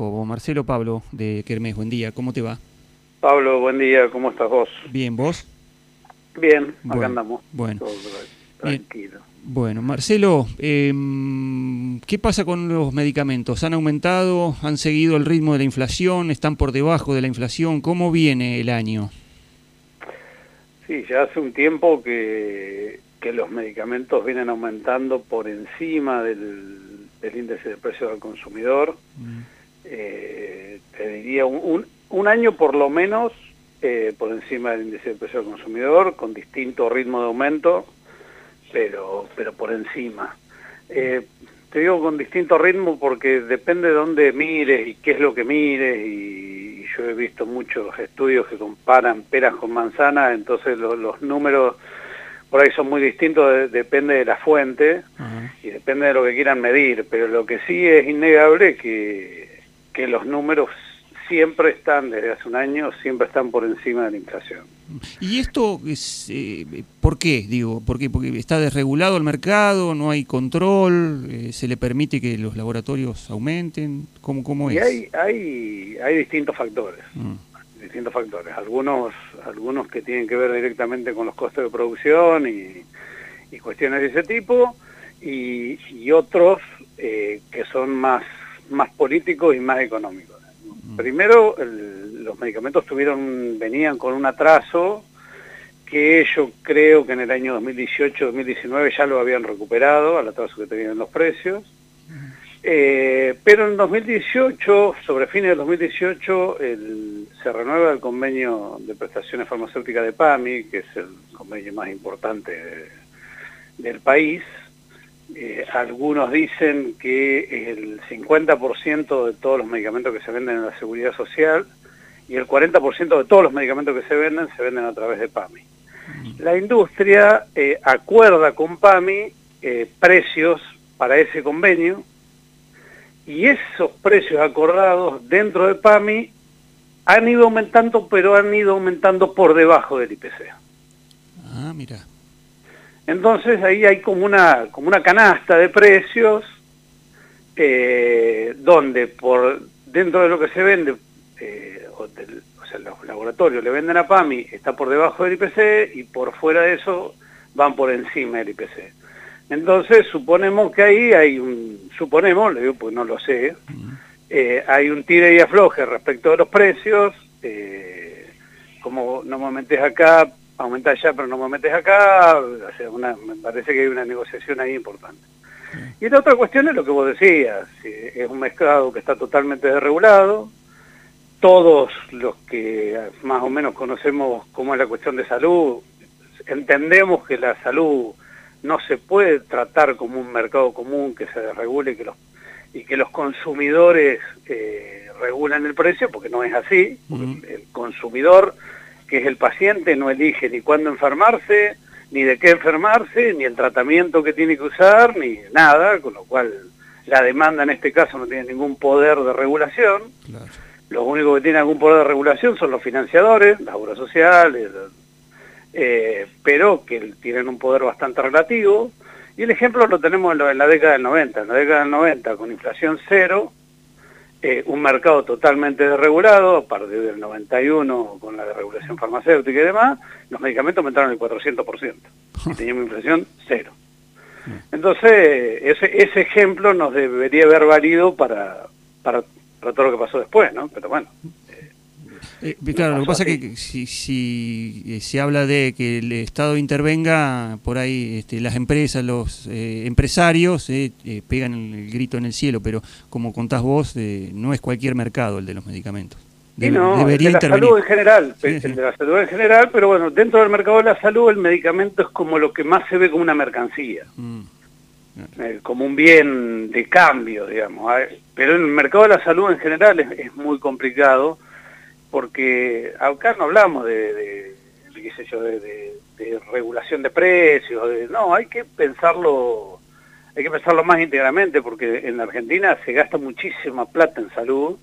Jacobo. Marcelo Pablo de Kermés, buen día, ¿cómo te va? Pablo, buen día, ¿cómo estás vos? Bien, ¿vos? Bien, acá Bueno, andamos. bueno. Todo tranquilo. Bueno, Marcelo, em, ¿qué pasa con los medicamentos? ¿Han aumentado? ¿Han seguido el ritmo de la inflación? ¿Están por debajo de la inflación? ¿Cómo viene el año? Sí, ya hace un tiempo que, que los medicamentos vienen aumentando por encima del, del índice de precio al consumidor. Mm, Eh, te diría un, un, un año por lo menos eh, por encima del índice de precio al consumidor, con distinto ritmo de aumento, pero, pero por encima. Eh, te digo con distinto ritmo porque depende de dónde mires y qué es lo que mires y, y yo he visto muchos estudios que comparan peras con manzanas, entonces lo- los números por ahí son muy distintos, de- depende de la fuente y depende de lo que quieran medir, pero lo que sí es innegable que, que los números siempre están, desde hace un año, siempre están por encima de la inflación. ¿Y esto es, eh, por qué? Digo, ¿por qué? Porque está desregulado el mercado, no hay control, eh, se le permite que los laboratorios aumenten, ¿cómo, cómo Y es? hay, hay, hay distintos factores, Mm, distintos factores, algunos, algunos que tienen que ver directamente con los costos de producción y, y cuestiones de ese tipo, y, y otros eh, que son más, más políticos y más económicos. Primero, el- los medicamentos tuvieron, venían con un atraso que yo creo que en el año 2018-2019 ya lo habían recuperado, al atraso que tenían los precios. Eh, pero en 2018, sobre fines del 2018, el- se renueva el convenio de prestaciones farmacéuticas de PAMI, que es el convenio más importante de- del país. Eh, algunos dicen que el 50% de todos los medicamentos que se venden en la seguridad social y el 40% de todos los medicamentos que se venden se venden a través de PAMI. La industria eh, acuerda con PAMI eh, precios para ese convenio y esos precios acordados dentro de PAMI han ido aumentando, pero han ido aumentando por debajo del IPC. Ah, mira. Entonces ahí hay como una, como una canasta de precios eh, donde por dentro de lo que se vende, eh, o, del- o sea, los laboratorios le venden a PAMI, está por debajo del IPC y por fuera de eso van por encima del IPC. Entonces suponemos que ahí hay un, suponemos, le digo porque no lo sé, eh, hay un tire y afloje respecto de los precios, como no me metes acá, aumenta allá, pero no me metes acá, o sea, una, me parece que hay una negociación ahí importante. Y la otra cuestión es lo que vos decías, es un mercado que está totalmente desregulado, todos los que más o menos conocemos cómo es la cuestión de salud, entendemos que la salud no se puede tratar como un mercado común que se desregule y que los, y que los consumidores eh, regulan el precio, porque no es así. El consumidor, que es el paciente, no elige ni cuándo enfermarse, ni de qué enfermarse, ni el tratamiento que tiene que usar, ni nada, con lo cual la demanda en este caso no tiene ningún poder de regulación. claro. Los únicos que tienen algún poder de regulación son los financiadores, las obras sociales, eh, pero que tienen un poder bastante relativo. Y el ejemplo lo tenemos en, la década del 90. En la década del 90, con inflación cero, eh, un mercado totalmente desregulado, a partir del 91 con la desregulación farmacéutica y demás, los medicamentos aumentaron el 400%. Y teníamos inflación cero. Entonces, ese, ese ejemplo nos debería haber valido para, para, para todo lo que pasó después, ¿no? Pero bueno, Eh, claro, lo que pasa es que si, si eh, se habla de que el Estado intervenga, por ahí este, las empresas, los eh, empresarios eh, eh, pegan el, el grito en el cielo, pero como contás vos, eh, no es cualquier mercado el de los medicamentos. Y Debe- no, debería el de la intervenir. salud en general, Sí, el sí. de la salud en general, pero bueno, dentro del mercado de la salud el medicamento es como lo que más se ve como una mercancía, Mm, como un bien de cambio, digamos. Pero en el mercado de la salud en general es, es muy complicado porque acá no hablamos de, de- qué sé yo, de, de- de regulación de precios, no, hay que pensarlo, hay que pensarlo más íntegramente porque en Argentina se gasta muchísima plata en salud,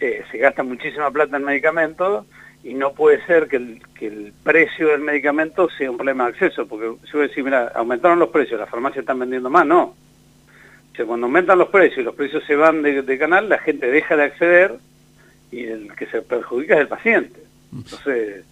eh, se gasta muchísima plata en medicamentos y no puede ser que el, que el precio del medicamento sea un problema de acceso, porque si vos decís, mira, aumentaron los precios, las farmacias están vendiendo más, no. O sea, cuando aumentan los precios y los precios se van de, canal, la gente deja de acceder y el que se perjudica es el paciente. Entonces,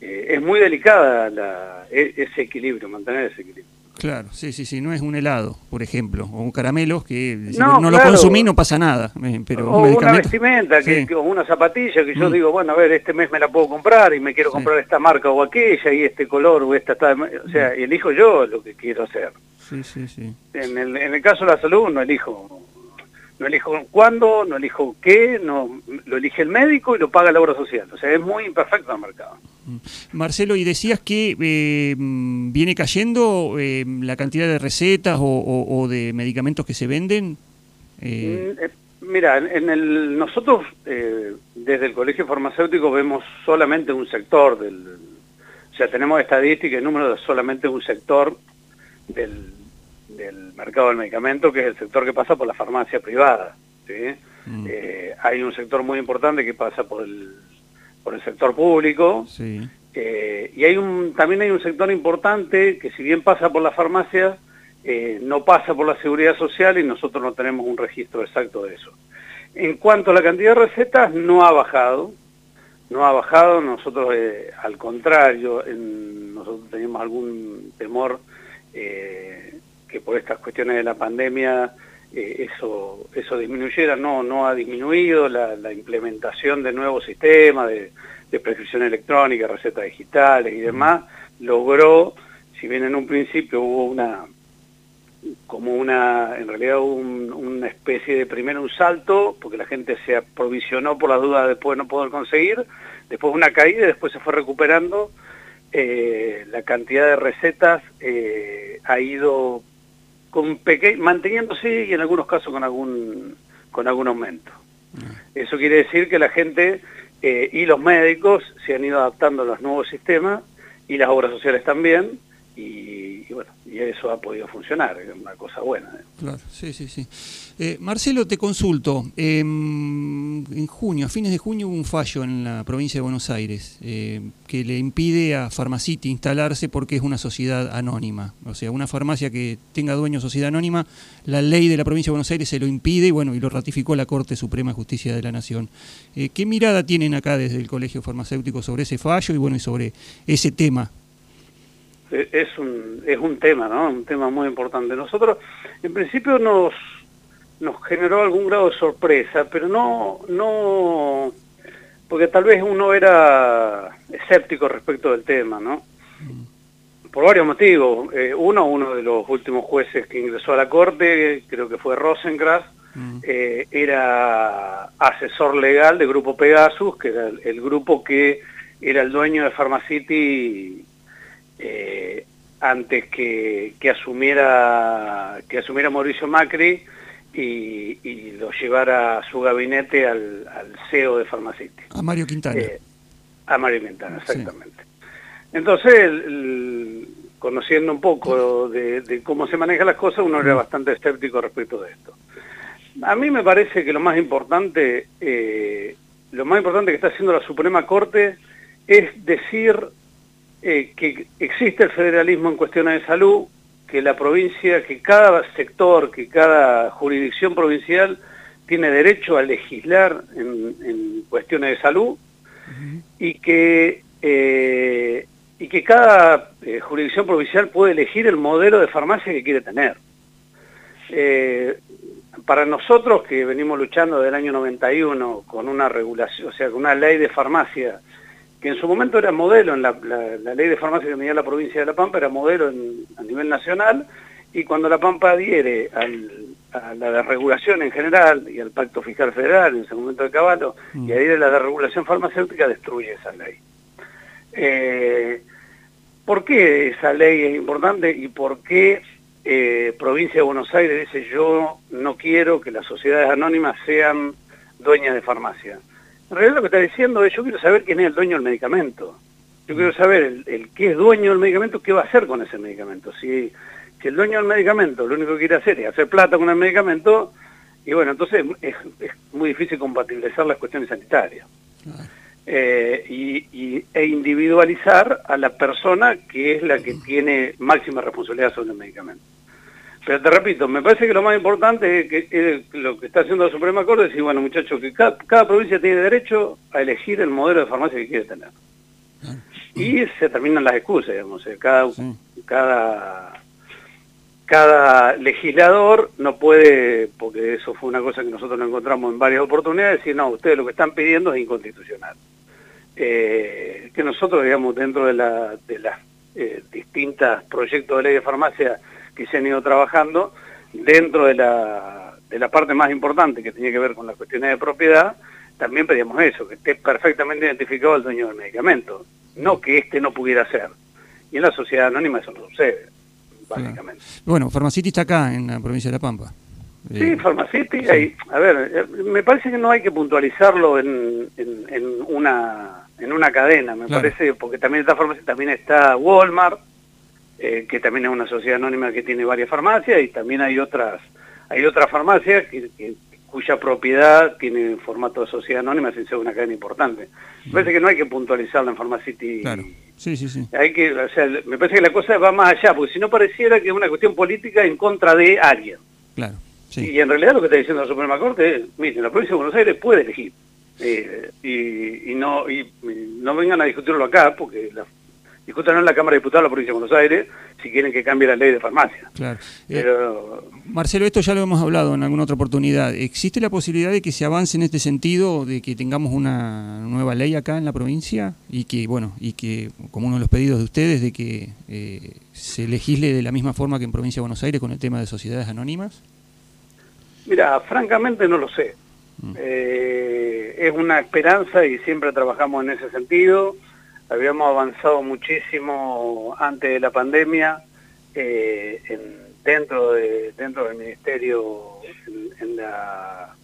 eh, es muy delicada la, e, ese equilibrio, mantener ese equilibrio. Claro, sí, sí, sí, no es un helado, por ejemplo, o un caramelo que no, lo consumí no pasa nada, eh, pero o una vestimenta, que, o una zapatilla que yo mm. digo, bueno, a ver, este mes me la puedo comprar y me quiero comprar esta marca o aquella y este color o esta está, o sea, mm. elijo yo lo que quiero hacer. Sí, sí, sí. En el, en el caso de la salud no elijo no elijo cuándo, no elijo qué, no lo elige el médico y lo paga la obra social. O sea, es muy imperfecto el mercado. Mm. Marcelo, y decías que eh, viene cayendo eh, la cantidad de recetas o, de medicamentos que se venden. Eh... Mm, eh mira, en el, nosotros desde el Colegio Farmacéutico vemos solamente un sector del... O sea, tenemos estadística y número de solamente un sector del, del mercado del medicamento, que es el sector que pasa por la farmacia privada. ¿sí? Mm. Eh, hay un sector muy importante que pasa por el, por el sector público. Sí. Eh, y hay un, también hay un sector importante que si bien pasa por la farmacia, eh, no pasa por la seguridad social y nosotros no tenemos un registro exacto de eso. En cuanto a la cantidad de recetas, no ha bajado, no ha bajado, nosotros al contrario, nosotros teníamos algún temor que por estas cuestiones de la pandemia eh, eso, eso disminuyera, no, no ha disminuido la, implementación de nuevos sistemas de, prescripción electrónica, recetas digitales y demás, logró, si bien en un principio hubo una, como una, en realidad una especie de primero un salto, porque la gente se aprovisionó por las dudas después de no poder conseguir, después una caída y después se fue recuperando, eh, la cantidad de recetas eh, ha ido con manteniéndose y en algunos casos con algún, con algún aumento. Ah. Eso quiere decir que la gente eh, y los médicos se han ido adaptando a los nuevos sistemas y las obras sociales también, y, bueno, y eso ha podido funcionar, es una cosa buena. ¿eh? Claro, sí, sí, sí. Eh, Marcelo, te consulto. Em, en junio, a fines de junio, hubo un fallo en la provincia de Buenos Aires eh, que le impide a Pharmacity instalarse porque es una sociedad anónima. O sea, una farmacia que tenga dueño sociedad anónima, la ley de la provincia de Buenos Aires se lo impide y bueno, y lo ratificó la Corte Suprema de Justicia de la Nación. ¿Qué mirada tienen acá desde el Colegio Farmacéutico sobre ese fallo y bueno, y sobre ese tema? es un, es un tema, ¿no? Un tema muy importante. Nosotros, en principio, nos, nos generó algún grado de sorpresa, pero no, no, porque tal vez uno era escéptico respecto del tema, ¿no? Por varios motivos. Eh, uno, uno de los últimos jueces que ingresó a la Corte, creo que fue Rosenkrantz, mm. eh, era asesor legal de Grupo Pegasus, que era el, grupo que era el dueño de Pharmacity eh, antes que, que, asumiera, que asumiera Mauricio Macri y, lo llevara a su gabinete al, CEO de Farmacity. A Mario Quintana. Eh, a Mario Quintana, exactamente. Entonces, conociendo un poco de, cómo se manejan las cosas, uno era bastante escéptico respecto de esto. A mí me parece que lo más importante, eh, lo más importante que está haciendo la Suprema Corte es decir eh, que existe el federalismo en cuestiones de salud, que la provincia, que cada sector, que cada jurisdicción provincial tiene derecho a legislar en, cuestiones de salud y que eh, y que cada eh, jurisdicción provincial puede elegir el modelo de farmacia que quiere tener. para nosotros que venimos luchando desde el año 91 con una regulación, o sea, con una ley de farmacia que en su momento era modelo en la, ley de farmacia que tenía la provincia de La Pampa, era modelo a nivel nacional, y cuando La Pampa adhiere a la regulación en general y al Pacto Fiscal Federal en ese momento de Caballo, y mm. adhiere a la regulación farmacéutica, destruye esa ley. Eh, ¿Por qué esa ley es importante y por qué eh, Provincia de Buenos Aires dice yo no quiero que las sociedades anónimas sean dueñas de farmacia? En realidad lo que está diciendo es, yo quiero saber quién es el dueño del medicamento. Yo quiero saber el, el que es dueño del medicamento, qué va a hacer con ese medicamento. Si, si el dueño del medicamento lo único que quiere hacer es hacer plata con el medicamento, y bueno, entonces es, muy difícil compatibilizar las cuestiones sanitarias. Eh, y, e individualizar a la persona que es la que tiene máxima responsabilidad sobre el medicamento. Pero te repito, me parece que lo más importante es que, lo que está haciendo la Suprema Corte es decir, bueno, muchachos, que cada, provincia tiene derecho a elegir el modelo de farmacia que quiere tener. Y se terminan las excusas, digamos. Cada, cada, cada legislador no puede, porque eso fue una cosa que nosotros nos encontramos en varias oportunidades, decir, no, ustedes lo que están pidiendo es inconstitucional. Eh, que nosotros, digamos, dentro de, la, de las eh, distintas proyectos de ley de farmacia que se han ido trabajando, dentro de la, de la parte más importante que tiene que ver con las cuestiones de propiedad, también pedíamos eso, que esté perfectamente identificado el dueño del medicamento, no que éste no pudiera ser. Y en la sociedad anónima eso no sucede, básicamente. Bueno, Farmacity está acá, en la provincia de La Pampa. Sí, eh, Farmacity, a ver, eh, me parece que no hay que puntualizarlo en, en, una en una cadena, me parece, porque también está Farmacity, también está Walmart, eh, que también es una sociedad anónima que tiene varias farmacias y también hay otras hay otras farmacias que, cuya propiedad tiene formato de sociedad anónima sin ser una cadena importante. Me parece que no hay que puntualizarla en Pharmacity. Claro. Sí, sí, sí. Hay que, o sea, me parece que la cosa va más allá, porque si no pareciera que es una cuestión política en contra de alguien. Claro. Sí. Y en realidad lo que está diciendo la Suprema Corte es, miren, la provincia de Buenos Aires puede elegir. Eh, y, y, no y no vengan a discutirlo acá, porque la, discutan en la Cámara de Diputados de la Provincia de Buenos Aires si quieren que cambie la ley de farmacia. Claro. Eh, Marcelo, esto ya lo hemos hablado en alguna otra oportunidad. ¿Existe la posibilidad de que se avance en este sentido, de que tengamos una nueva ley acá en la provincia y que, bueno, y que, como uno de los pedidos de ustedes, de que eh, se legisle de la misma forma que en Provincia de Buenos Aires con el tema de sociedades anónimas? Mira, francamente no lo sé. Mm. Eh, es una esperanza y siempre trabajamos en ese sentido habíamos avanzado muchísimo antes de la pandemia eh, dentro, de, dentro del Ministerio en, la,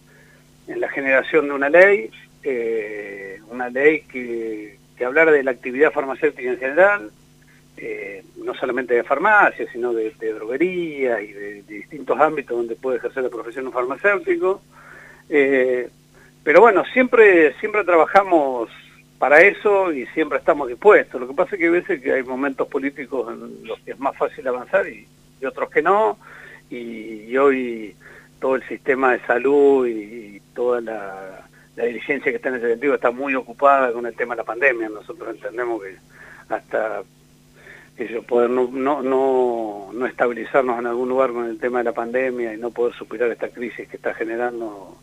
en la generación de una ley, eh, una ley que, que hablara de la actividad farmacéutica en general, eh, no solamente de farmacia, sino de, droguería y de, distintos ámbitos donde puede ejercer la profesión un farmacéutico. pero bueno, siempre, siempre trabajamos para eso y siempre estamos dispuestos. Lo que pasa es que a veces que hay momentos políticos en los que es más fácil avanzar y, otros que no, y, hoy todo el sistema de salud y, toda la, dirigencia que está en ese sentido está muy ocupada con el tema de la pandemia. Nosotros entendemos que hasta eso, poder no, no, no, no estabilizarnos en algún lugar con el tema de la pandemia y no poder superar esta crisis que está generando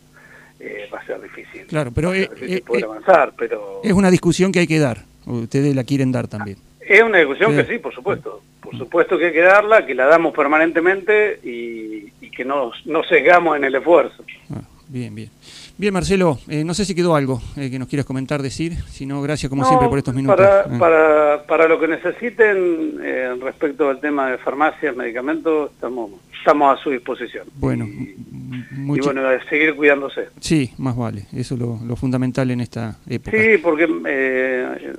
eh, va a ser difícil. Claro, pero eh, eh, poder avanzar, pero es una discusión que hay que dar. Ustedes la quieren dar también. Es una discusión que sí, por supuesto. Por supuesto que hay que darla, que la damos permanentemente y, que no, no sesgamos en el esfuerzo. Ah, bien, bien. Bien, Marcelo, no sé si quedó algo que nos quieras comentar, decir. Si no, gracias como siempre por estos minutos. Para, para, para lo que necesiten respecto al tema de farmacias, medicamentos, estamos estamos a su disposición. Bueno, y bueno, seguir cuidándose. Sí, más vale, eso es lo, fundamental en esta época. Sí, porque eh,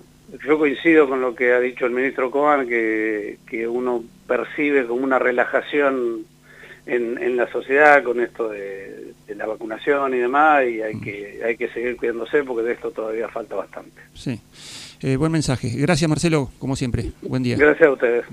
yo coincido con lo que ha dicho el ministro Coan, que, que uno percibe como una relajación en, en la sociedad con esto de, la vacunación y demás, y hay, mm. que, hay que seguir cuidándose porque de esto todavía falta bastante. Sí, eh, buen mensaje. Gracias Marcelo, como siempre. Buen día. Gracias a ustedes.